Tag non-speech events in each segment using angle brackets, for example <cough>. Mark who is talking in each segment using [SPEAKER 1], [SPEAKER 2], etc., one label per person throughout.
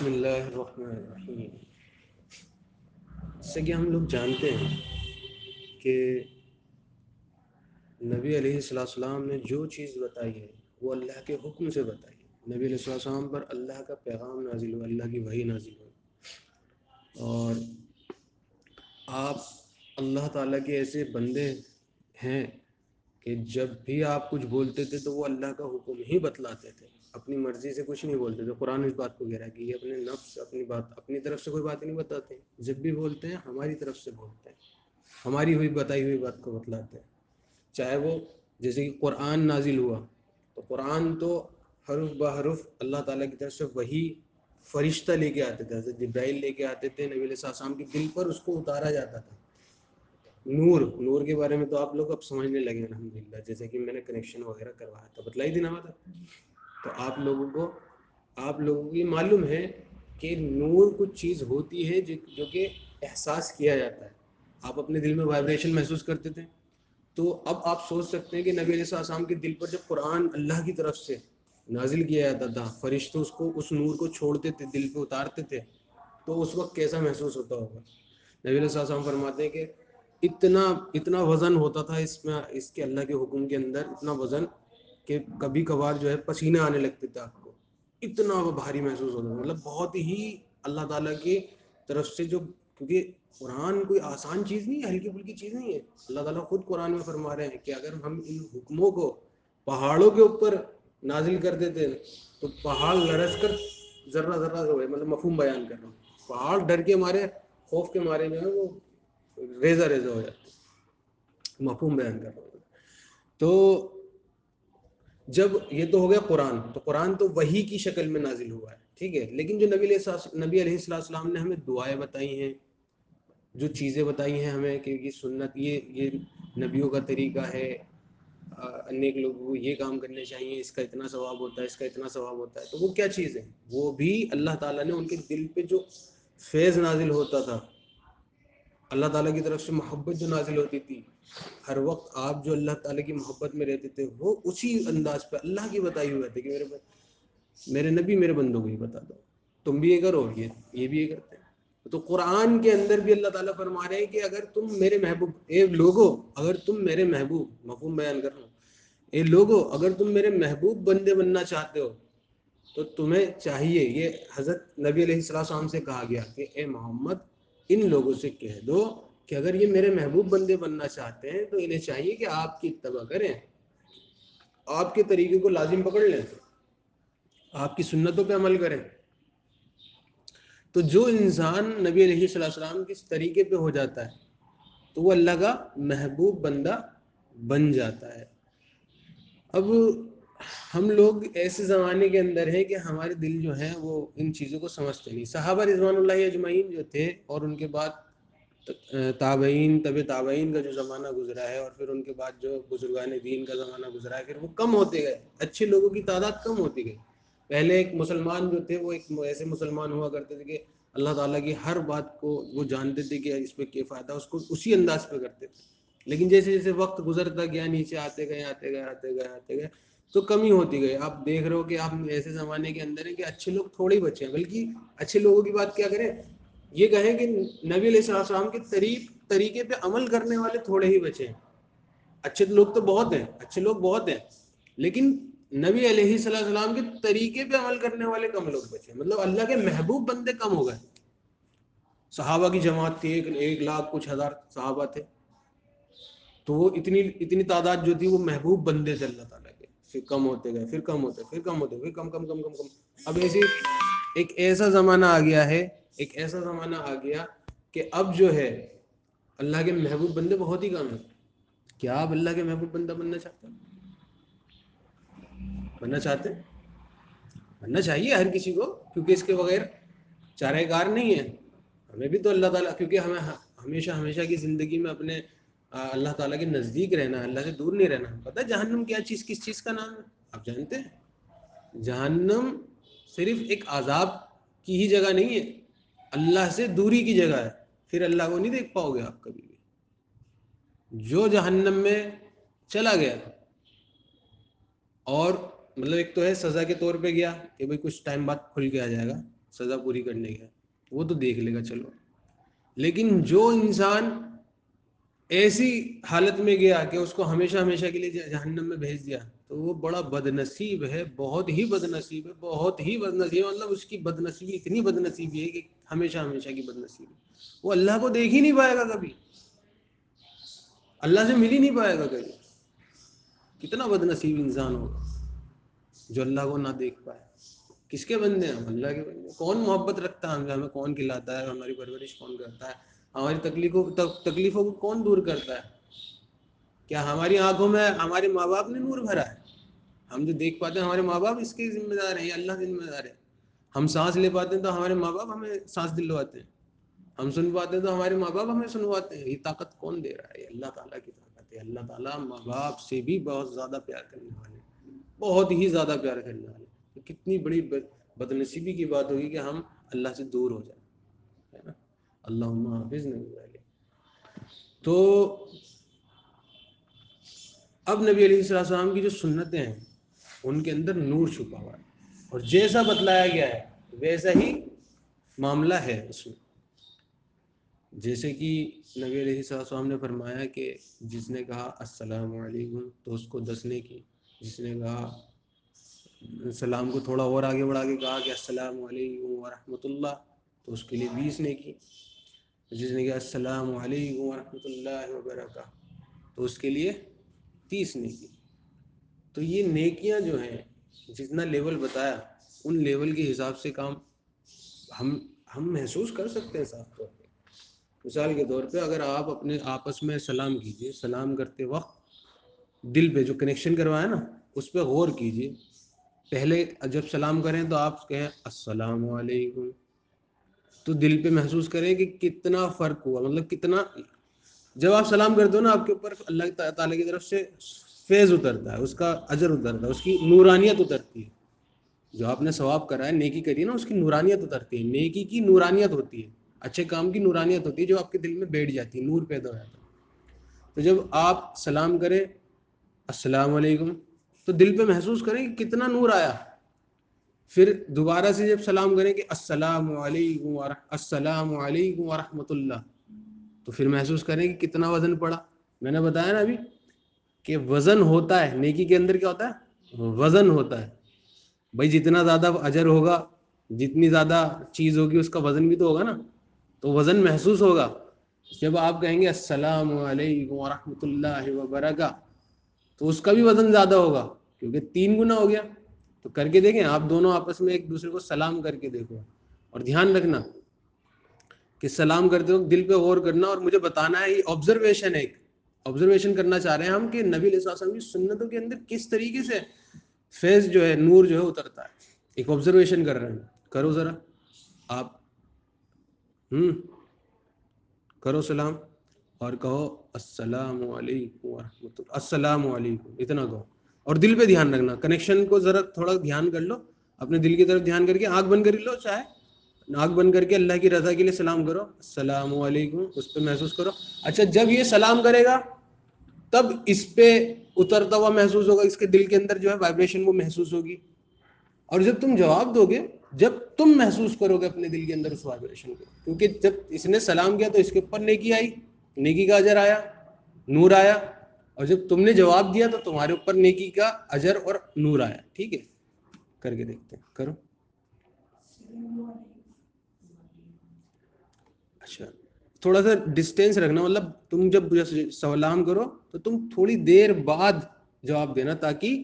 [SPEAKER 1] بسم اللہ الرحمن الرحیم۔ جیسے کہ ہم لوگ جانتے ہیں کہ نبی علیہ السلام السلام نے جو چیز بتائی ہے، وہ اللہ کے حکم سے بتائی ہے۔ نبی علیہ السلام السلام پر اللہ کا پیغام نازل ہوا، اللہ کی وحی نازل ہوئی۔ اور آپ اللہ تعالیٰ کے ایسے بندے ہیں کہ جب بھی آپ کچھ بولتے تھے تو وہ اللہ کا حکم ہی بتلاتے تھے۔ اپنی مرضی سے کچھ نہیں بولتے تھے قرآن اس بات کو کہہ رہا ہے کہ یہ اپنے نفس، اپنی بات، اپنی طرف سے کوئی بات نہیں بتاتے۔ جب بھی بولتے ہیں، ہماری طرف سے بولتے ہیں۔ ہماری ہوئی، بتائی ہوئی بات کو بتلاتے ہیں۔ چاہے وہ جیسے کہ قرآن نازل ہوا، تو قرآن تو حرف بحرف اللہ تعالیٰ کی طرف سے وہی فرشتہ لے کے آتے تھے۔ حضرت جبرائیل لے کے آتے تھے، نبی علیہ السلام کے دل پر اس کو اتارا جاتا تھا۔ نور نور کے بارے میں تو آپ لوگ اب سمجھنے لگے الحمد للہ جیسے کہ میں نے کنیکشن وغیرہ کروایا تھا۔ بتلائی تھی نا بات تو آپ لوگوں کو، آپ لوگوں کو یہ معلوم ہے کہ نور کچھ چیز ہوتی ہے جو کہ احساس کیا جاتا ہے۔ آپ اپنے دل میں وائبریشن محسوس کرتے تھے۔ تو اب آپ سوچ سکتے ہیں کہ نبی علیہ السلام کے دل پر جب قرآن اللہ کی طرف سے نازل کیا جاتا تھا، فرشتے اس کو، اس نور کو چھوڑتے تھے، دل پہ اتارتے تھے، تو اس وقت کیسا محسوس ہوتا ہوگا؟ نبی علیہ السلام فرماتے ہیں کہ اتنا اتنا وزن ہوتا تھا اس میں، اس کے اللہ کے حکم کے اندر، اتنا وزن کہ کبھی کبھار جو ہے پسینے آنے لگتے تھے آپ کو۔ اتنا بھاری محسوس ہوتا تھا۔ مطلب بہت ہی اللہ تعالیٰ کی طرف سے جو، کیونکہ قرآن کوئی آسان چیز نہیں ہے، ہلکی پھلکی چیز نہیں ہے۔ اللہ تعالیٰ خود قرآن میں فرما رہے ہیں کہ اگر ہم ان حکموں کو پہاڑوں کے اوپر نازل کر دیتے، تو پہاڑ لرس کر ذرہ ذرہ جو ہے مطلب مفہوم بیان کر رہا ہوں۔ پہاڑ ڈر کے مارے، خوف کے مارے جو ہے، وہ ریزہ ریزہ ہو جاتے مفہوم بیان کر رہا ہوں۔ تو جب یہ تو ہو گیا قرآن، تو قرآن تو وہی کی شکل میں نازل ہوا ہے، ٹھیک ہے؟ لیکن جو نبی علیہ نبی علیہ السلام السلام نے ہمیں دعائیں بتائی ہیں، جو چیزیں بتائی ہیں ہمیں کہ یہ سنت، یہ یہ نبیوں کا طریقہ ہے انیک لوگوں کو یہ کام کرنے چاہیے، اس کا اتنا ثواب ہوتا ہے، اس کا اتنا ثواب ہوتا ہے، تو وہ کیا چیز ہے؟ وہ بھی اللہ تعالیٰ نے ان کے دل پہ جو فیض نازل ہوتا تھا اللہ تعالیٰ کی طرف سے محبت جو نازل ہوتی تھی، ہر وقت آپ جو اللہ تعالیٰ کی محبت میں رہتے تھے، وہ اسی انداز پہ اللہ کی بتائی ہوئے تھے کہ میرے میرے نبی میرے بندوں کو ہی بتا دو۔ تم بھی یہ کرو، یہ یہ بھی یہ کرتے ہیں۔ تو قرآن کے اندر بھی اللہ تعالیٰ فرما رہے ہیں کہ اگر تم میرے محبوب، اے لوگو، اگر تم میرے محبوب، مفہوم بیان کر رہا ہوں۔ اے لوگو، اگر تم میرے محبوب بندے بننا چاہتے ہو، تو تمہیں چاہیے، یہ حضرت نبی علیہ السلام سے کہا گیا کہ اے محمد ان لوگوں سے کہہ دو کہ اگر یہ میرے محبوب بندے بننا چاہتے ہیں تو انہیں چاہیے کہ آپ کی اتباع کریں۔ آپ کے طریقے کو لازم پکڑ لیں۔ آپ کی سنتوں پہ عمل کریں۔ تو جو انسان نبی علیہ صلی اللہ السلام کس طریقے پہ ہو جاتا ہے، تو وہ اللہ کا محبوب بندہ بن جاتا ہے۔ اب ہم لوگ ایسے زمانے کے اندر ہیں کہ ہمارے دل جو ہیں وہ ان چیزوں کو سمجھتے نہیں۔ صحابہ رضوان اللہ اجمعین جو تھے اور ان کے بعد تابعین طب تابعین کا جو زمانہ گزرا ہے اور پھر ان کے بعد جو بزرگان دین کا زمانہ گزرا ہے، پھر وہ کم ہوتے گئے۔ اچھے لوگوں کی تعداد کم ہوتی گئی۔ پہلے ایک مسلمان جو تھے، وہ ایک ایسے مسلمان ہوا کرتے تھے کہ اللہ تعالیٰ کی ہر بات کو وہ جانتے تھے کہ اس پہ کیا فائدہ، اس کو اسی انداز پہ کرتے تھے۔ لیکن جیسے جیسے وقت گزرتا گیا، نیچے آتے گئے آتے گئے آتے گئے آتے گئے تو کمی ہوتی گئی۔ آپ دیکھ رہے ہو کہ آپ ایسے زمانے کے اندر ہیں کہ اچھے لوگ تھوڑے ہی بچے ہیں، بلکہ اچھے لوگوں کی بات کیا کریں، یہ کہیں کہ نبی علیہ السلام کے طریق، طریقے پہ عمل کرنے والے تھوڑے ہی بچے ہیں۔ اچھے لوگ تو بہت ہیں، اچھے لوگ بہت ہیں، لیکن نبی علیہ صلی السلام کے طریقے پہ عمل کرنے والے کم لوگ بچے مطلب اللہ کے محبوب بندے کم ہو گئے۔ صحابہ کی جماعت تھی، ایک ایک لاکھ کچھ ہزار صحابہ تھے۔ تو وہ اتنی اتنی تعداد جو تھی، وہ محبوب بندے تھے اللہ تعالیٰ۔ پھر کم ہوتے گئے، پھر کم ہوتے، پھر کم ہوتے، پھر کم کم کم کم کم۔ اب ایسی ایک ایسا زمانہ آ گیا ہے، ایک ایسا زمانہ آ گیا کہ اب جو ہے، اللہ کے محبوب بندے بہت ہی کم ہیں۔ کیا آپ اللہ کے محبوب بندہ بننا چاہتے ہیں؟ بننا چاہتے بننا چاہیے ہر کسی کو، کیونکہ اس کے بغیر چارہ کار نہیں ہے۔ ہمیں بھی تو اللہ تعالیٰ، کیونکہ ہمیں ہمیشہ ہمیشہ کی زندگی میں اپنے اللہ تعالیٰ کے نزدیک رہنا، اللہ سے دور نہیں رہنا۔ پتہ جہنم کیا چیز، کس چیز کا نام ہے؟ آپ جانتے ہیں؟ جہنم صرف ایک عذاب کی ہی جگہ نہیں ہے، اللہ سے دوری کی جگہ ہے۔ پھر اللہ کو نہیں دیکھ پاؤ گے آپ کبھی بھی۔ جو جہنم میں چلا گیا اور مطلب ایک تو ہے سزا کے طور پہ گیا کہ بھائی کچھ ٹائم بعد کھل کے آ جائے گا، سزا پوری کرنے گیا وہ تو دیکھ لے گا، چلو۔ لیکن جو انسان ایسی حالت میں گیا کہ اس کو ہمیشہ ہمیشہ کے لیے جہنم میں بھیج دیا۔ تو وہ بڑا بد نصیب ہے، بہت ہی بد نصیب ہے، بہت ہی بد نصیب ہے۔ مطلب اس کی بد نصیبی اتنی بد نصیبی ہے کہ ہمیشہ ہمیشہ کی بد نصیبی وہ اللہ کو دیکھ ہی نہیں پائے گا کبھی۔ اللہ سے مل ہی نہیں پائے گا کبھی۔ کتنا بد نصیب انسان ہوگا جو اللہ کو نہ دیکھ پائے۔ کس کے بندے ہیں؟ ہم اللہ کے بندے کون محبت رکھتا ہے ہمیں ہمیں کون کھلاتا ہے؟ ہماری پرورش کون کرتا ہے؟ ہماری تکلیفوں تکلیفوں کو کون دور کرتا ہے؟ کیا ہماری آنکھوں میں ہمارے ماں باپ نے نور بھرا ہے؟ ہم جو دیکھ پاتے ہیں ہمارے ماں باپ اس کے ذمہ دار ہیں یا اللہ کے ذمہ دار ہے۔ ہم سانس لے پاتے ہیں تو ہمارے ماں باپ ہمیں سانس دلواتے ہیں۔ ہم سن پاتے ہیں تو ہمارے ماں باپ ہمیں سنواتے ہیں۔ یہ طاقت کون دے رہا ہے؟ یہ اللہ تعالیٰ کی طاقت ہے۔ اللہ تعالیٰ ماں باپ سے بھی بہت زیادہ پیار کرنے والے بہت ہی زیادہ پیار کرنے والے کتنی بڑی بد نصیبی کی بات ہوگی کہ ہم اللہ سے دور ہو جائیں، ہے نا؟ اللہ حافظ نہیں تو اب نبی علیہ السلام کی جو سنتیں ہیں، ان کے اندر نور چھپا ہوا ہے۔ اور جیسا بتلایا گیا ہے، ویسا ہی معاملہ ہے اس میں۔ جیسے کہ نبی علیہ السلام نے فرمایا کہ جس نے کہا السلام علیکم، تو اس کو دسنے کی۔ جس نے کہا سلام کو تھوڑا اور آگے بڑھا کے کہا کہ السلام علیکم ورحمۃ اللہ، تو اس کے لیے بیس نے کی۔ جس نے کہا السلام علیکم ورحمۃ اللہ وبرکاتہ، تو اس کے لیے تیس نے کی تو یہ نیکیاں جو ہیں، جتنا لیول بتایا، ان لیول کے حساب سے کام ہم ہم محسوس کر سکتے ہیں صاف طور پہ۔ مثال کے طور پہ اگر آپ اپنے آپس میں سلام کیجیے سلام کرتے وقت دل پہ جو کنیکشن کروایا نا، اس پہ غور کیجیے پہلے جب سلام کریں تو آپ کہیں السلام علیکم۔ تو دل پہ محسوس کریں کہ کتنا فرق ہوا۔ مطلب کتنا، جب آپ سلام کرتے ہو نا، آپ کے اوپر اللہ تعالیٰ کی طرف سے فیض اترتا ہے، اس کا اجر اترتا ہے، اس کی نورانیت اترتی ہے۔ جو آپ نے ثواب کرا ہے، نیکی کری ہے نا، اس کی نورانیت اترتی ہے۔ نیکی کی نورانیت ہوتی ہے، اچھے کام کی نورانیت ہوتی ہے جو آپ کے دل میں بیٹھ جاتی ہے، نور پیدا ہو جاتا ہے۔ تو جب آپ سلام کریں، السلام علیکم، تو دل پہ محسوس کریں کہ کتنا نور آیا۔ پھر دوبارہ سے جب سلام کریں کہ السلام علیکم السلام علیکم ورحمۃ اللہ۔ تو پھر محسوس کریں کہ کتنا وزن پڑا۔ میں نے بتایا نا ابھی کہ وزن ہوتا ہے، نیکی کے اندر کیا ہوتا ہے؟ وزن ہوتا ہے۔ بھائی جتنا زیادہ اجر ہوگا، جتنی زیادہ چیز ہوگی، اس کا وزن بھی تو ہوگا نا۔ تو وزن محسوس ہوگا۔ جب آپ کہیں گے السلام علیکم ورحمۃ اللہ وبرکاتہ، تو اس کا بھی وزن زیادہ ہوگا، کیونکہ تین گنا ہو گیا۔ تو کر کے دیکھیں، آپ دونوں آپس میں ایک دوسرے کو سلام کر کے دیکھو اور دھیان رکھنا کہ سلام کرتے وقت دل پہ غور کرنا اور مجھے بتانا ہے، یہ آبزرویشن ہے ایک۔ آبزرویشن کرنا چاہ رہے ہیں ہم کہ نبی علیہ السلام کی سنتوں کے اندر کس طریقے سے فیض جو ہے، نور جو ہے، اترتا ہے۔ ایک آبزرویشن کر رہے ہیں۔ کرو ذرا۔ آپ ہوں کرو سلام اور کہو السلام علیکم ورحمۃ اللہ۔ السلام علیکم، اتنا کہو۔ اور دل پہ دھیان رکھنا۔ کنیکشن کو ذرا تھوڑا دھیان کر لو، اپنے دل کی طرف دھیان کر کے آنکھ بند کر لو، چاہے آنکھ بند کر کے اللہ کی رضا کے لیے سلام کرو۔ السلام علیکم، اس پہ محسوس کرو۔ اچھا جب یہ سلام کرے گا، تب اس پہ اترتا ہوا محسوس ہوگا، اس کے دل کے اندر جو ہے وائبریشن وہ محسوس ہوگی۔ اور جب تم جواب دو گے، جب تم محسوس کرو گے اپنے دل کے اندر اس وائبریشن کو۔ کیونکہ جب اس نے سلام کیا تو اس کے اوپر نیکی آئی، نیکی کا اجر آیا، نور آیا۔ اور جب تم نے جواب دیا تو تمہارے اوپر نیکی کا اجر اور نور آیا، ٹھیک ہے؟ کر کے دیکھتے ہیں، کرو۔ اچھا تھوڑا سا ڈسٹینس رکھنا مطلب تم جب سلام کرو تو تم تھوڑی دیر بعد جواب دینا تاکہ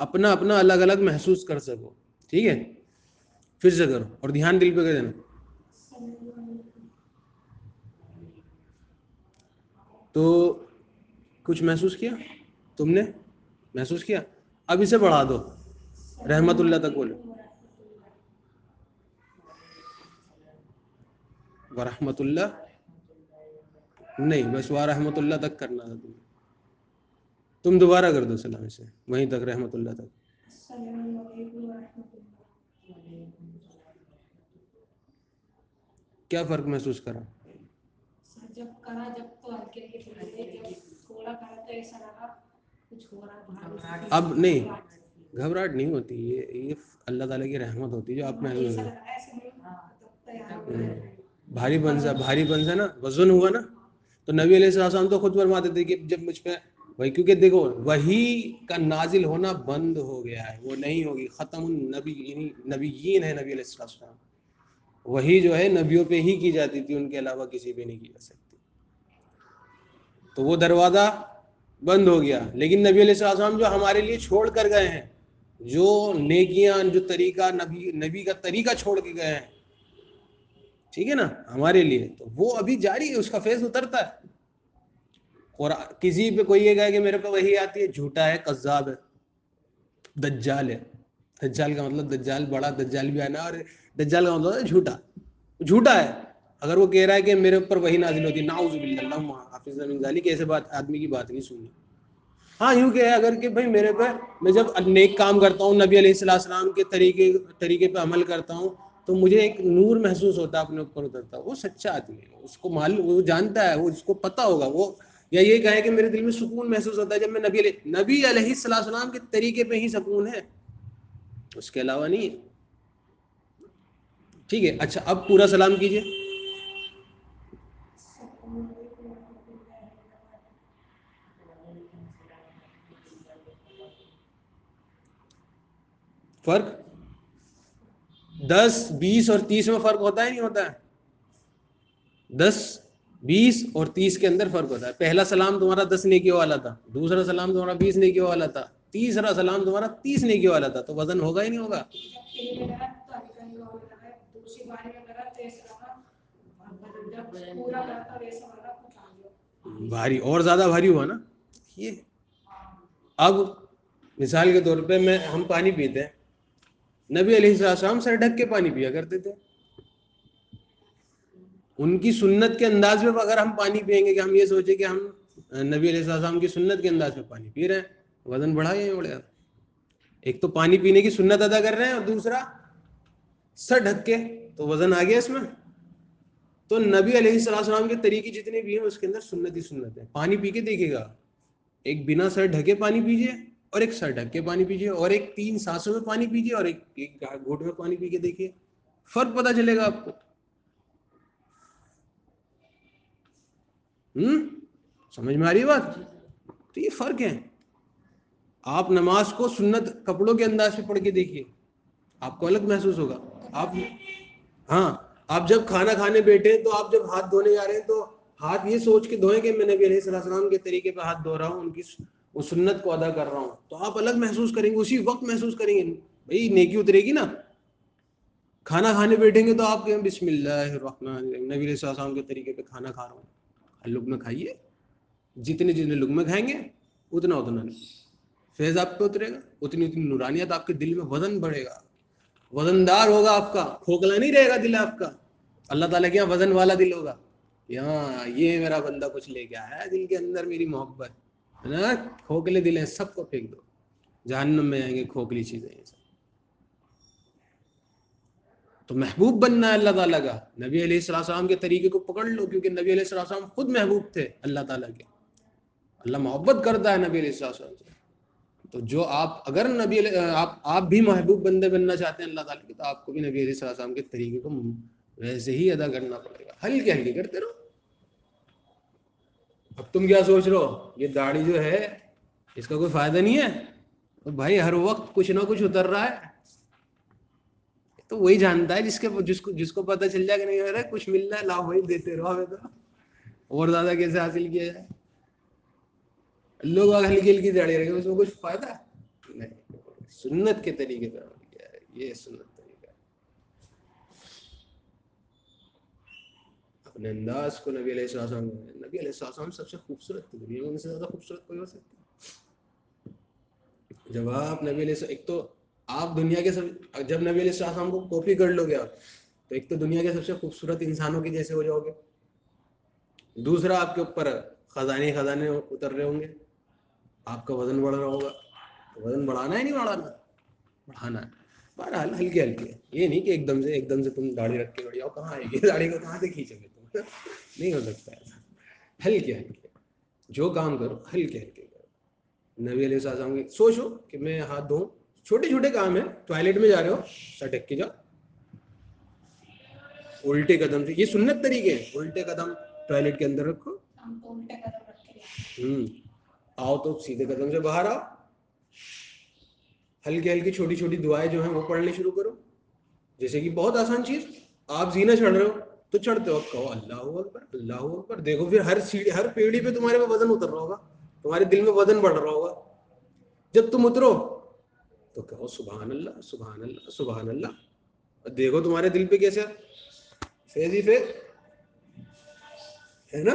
[SPEAKER 1] اپنا اپنا الگ الگ محسوس کر سکو، ٹھیک ہے؟ پھر سے کرو، اور دھیان دل پہ کر دینا۔ تو کچھ محسوس کیا؟ تم نے محسوس کیا؟ اب اسے بڑھا دو۔ رحمت اللہ تک بولے ورحمۃ اللہ؟ نہیں، بس وہ رحمۃ اللہ تک کرنا تھا تم تم دوبارہ کر دو سلام سے وہیں تک رحمۃ اللہ تک۔ کیا فرق محسوس کرا؟ جب کرا، جب تو اب نہیں گھبراہٹ نہیں ہوتی یہ یہ اللہ تعالیٰ کی رحمت ہوتی ہے جو آپ محسوس بھاری بنسا بھاری بنسا نا وزن ہوا نا۔ تو نبی علیہ السلام تو خود فرماتے تھے کہ جب مجھ پہ وہی کیونکہ دیکھو وہی کا نازل ہونا بند ہو گیا ہے وہ نہیں ہوگی ختم النبی یعنی نبیین ہے نبی علیہ السلام وہی جو ہے نبیوں پہ ہی کی جاتی تھی ان کے علاوہ کسی پہ نہیں کی جا سکتی۔ تو وہ دروازہ بند ہو گیا۔ لیکن نبی علیہ السلام جو ہمارے لیے چھوڑ کر گئے ہیں، جو نیکیاں، جو طریقہ نبی نبی کا طریقہ چھوڑ کے گئے ہیں، ٹھیک ہے نا؟ ہمارے لیے۔ تو وہ ابھی جاری ہے، اس کا فیض اترتا ہے۔ اور کسی پہ کوئی یہ کہا کہ میرے پہ وہی آتی ہے، جھوٹا ہے، قذاب ہے، دجال ہے۔ دجال کا مطلب دجال بڑا، دجال بھی آنا اور دجال کا مطلب ہے جھوٹا۔ جھوٹا ہے۔ اگر وہ کہہ رہا ہے کہ میرے اوپر وہی نازل ہوتی ہے ناؤز حافظ ذالی، کہ ایسے بات آدمی کی بات نہیں سنی ہاں یوں کہ اگر کہ بھائی میرے پہ میں جب نیک کام کرتا ہوں، نبی علیہ السلام السلام کے طریقے طریقے پہ عمل کرتا ہوں، تو مجھے ایک نور محسوس ہوتا ہے اپنے اوپر اترتا۔ وہ سچا آدمی ہے، اس کو معلوم، وہ جانتا ہے، وہ اس کو پتا ہوگا۔ وہ یا یہ کہے کہ میرے دل میں سکون محسوس ہوتا ہے، جب میں نبی علیہ نبی علیہ السلام کے طریقے پہ ہی سکون ہے۔ اس کے علاوہ نہیں ہے۔ ٹھیک ہے اچھا اب پورا سلام کیجیے فرق؟ دس، بیس اور تیس میں فرق ہوتا ہے نہیں ہوتا ہے؟ دس، بیس اور تیس کے اندر فرق ہوتا ہے۔ پہلا سلام تمہارا دس نیکیوں والا تھا، دوسرا سلام تمہارا بیس نیکیوں والا تھا، تیسرا سلام تمہارا تیس نیکیوں والا تھا۔ تو وزن ہوگا ہی نہیں ہوگا؟ بھاری، اور زیادہ بھاری ہوا نا؟ یہ اب مثال کے طور پہ میں ہم پانی پیتے ہیں۔ نبی علیہ السلام سر ڈھک کے پانی پیا کرتے تھے۔ ان کی سنت کے انداز میں اگر ہم پانی پئیں گے کہ ہم یہ سوچیں کہ ہم نبی علیہ السلام کی سنت کے انداز میں پانی پی رہے ہیں، وزن بڑھا یا بڑھے ایک تو پانی پینے کی سنت ادا کر رہے ہیں اور دوسرا سر ڈھک کے تو وزن آ گیا اس میں۔ تو نبی علیہ السلام کے طریقے جتنے بھی ہیں، اس کے اندر سنت ہی سنت ہے پانی پی کے دیکھے گا۔ ایک بنا سر ڈھکے پانی پیجیے اور ایک سر ڈھک کے پانی پیجیے، اور ایک تین سانسوں میں پانی پیجیے، اور ایک ایک گھوٹ میں پانی پی کے دیکھیے۔ فرق پتا چلے گا آپ کو۔ ہوں سمجھ میں آ رہی ہے بات؟ تو یہ فرق ہے۔ آپ نماز کو سنت کپڑوں کے انداز پہ پڑھ کے دیکھیے۔ آپ کو الگ محسوس ہوگا۔ آپ ہاں آپ جب کھانا کھانے بیٹھے تو آپ جب ہاتھ دھونے جا رہے ہیں تو ہاتھ یہ سوچ کے دھوئیں کہ میں نبی علیہ السلام کے طریقے پہ ہاتھ دھو رہا ہوں، ان کی وہ سنت کو ادا کر رہا ہوں۔ تو آپ الگ محسوس کریں گے، اسی وقت محسوس کریں گے۔ بھائی، نیکی اترے گی نا۔ کھانا کھانے بیٹھیں گے تو آپ کہیں بسم اللہ الرحمن نبی علیہ السلام کے طریقے پہ کھانا کھا رہا ہوں۔ لقمے کھائیے۔ جتنے جتنے لقمے کھائیں گے، اتنا اتنا۔ نہیں فیض آپ پہ اترے گا، اتنی اتنی نورانیت آپ کے دل میں وزن بڑھے گا۔ وزن دار ہوگا آپ کا، کھوکھلا نہیں رہے گا دل آپ کا۔ اللہ تعالیٰ کے یہاں وزن والا دل ہوگا۔ یہاں یہ میرا بندہ کچھ لے کے آیا ہے، دل کے اندر میری محبت۔ ہے نا کھوکھلے دل ہیں، سب کو پھینک دو۔ جہنم میں آئیں گے، کھوکھلی چیزیں یہ سب تو محبوب بننا ہے اللہ تعالیٰ کا۔ نبی علیہ السلام کے طریقے کو پکڑ لو، کیونکہ نبی علیہ السلام خود محبوب تھے اللہ تعالیٰ کے۔ اللہ محبت کرتا ہے نبی علیہ السلام سے۔ تو جو آپ، اگر نبی آپ آپ بھی محبوب بندے بننا چاہتے ہیں اللہ تعالیٰ کے، تو آپ کو بھی نبی علیہ السلام کے طریقے کو ویسے ہی ادا کرنا پڑے گا۔ ہلکے ہلکے کرتے رہو۔ اب تم کیا سوچ رہو؟ یہ داڑھی جو ہے، اس کا کوئی فائدہ نہیں ہے؟ تو بھائی، ہر وقت کچھ نہ کچھ اتر رہا ہے۔ تو وہی جانتا ہے جس کے جس کو جس کو پتہ چل جائے کہ نہیں کچھ مل رہا ہے لا وہی دیتے رہو ہمیں تو۔ اور زیادہ کیسے حاصل کیا جائے؟ لوگ ہلکی ہلکی داڑھی رکھے اس میں کچھ فائدہ؟ نہیں، سنت کے طریقے پر یہ سنت۔ اپنے انداز کو نبی علیہ السلام نبی علیہ السلام سب سے خوبصورت تھی دنیا میں ان سے زیادہ خوبصورت کوئی ہو سکتا جب آپ نبی علیہ ایک تو آپ دنیا کے سب، جب نبی علیہ السلام کو کاپی کر لو گے آپ، تو ایک تو دنیا کے سب سے خوبصورت انسانوں کے جیسے ہو جاؤ گے۔ دوسرا، آپ کے اوپر خزانے خزانے اتر رہے ہوں گے۔ آپ کا وزن بڑھ رہا ہوگا۔ وزن بڑھانا ہے نہیں بڑھانا بڑھانا ہے۔ بہرحال ہلکے ہلکے یہ نہیں کہ ایک دم سے، ایک دم سے تم داڑھی رکھ کے بڑی آؤ کہاں آئے گی <laughs> داڑھی کو کہاں سے کھینچو گے؟ نہیں ہو سکتا ایسا ہلکے ہلکے جو کام کرو ہلکے ہلکے کرو۔ نبی علیہ السلام کی سوچو کہ میں ہاتھ دھوؤں۔ چھوٹے چھوٹے کام ہیں۔ ٹوائلٹ میں جا رہے ہو سٹک کے جاؤ الٹے قدم سے یہ سنت طریقے ہیں۔ الٹے قدم ٹوائلٹ کے اندر رکھو۔ ہوں۔ آؤ تو سیدھے قدم سے باہر آؤ۔ ہلکی ہلکی چھوٹی چھوٹی دعائیں جو ہیں وہ پڑھنی شروع کرو۔ جیسے کہ بہت آسان چیز آپ زینا چڑھ رہے ہو۔ تو چڑھتے وقت کہو، اللہ اکبر اللہ اکبر۔ دیکھو پھر ہر سیڑھی، ہر پیڑھی پہ تمہارے پہ وزن اتر رہا ہوگا۔ تمہارے دل میں وزن بڑھ رہا ہوگا۔ جب تم اترو تو کہو، سبحان اللہ سبحان اللہ سبحان اللہ۔ اور دیکھو تمہارے دل پہ کیسے فیض ہی فیض۔ ہے نا؟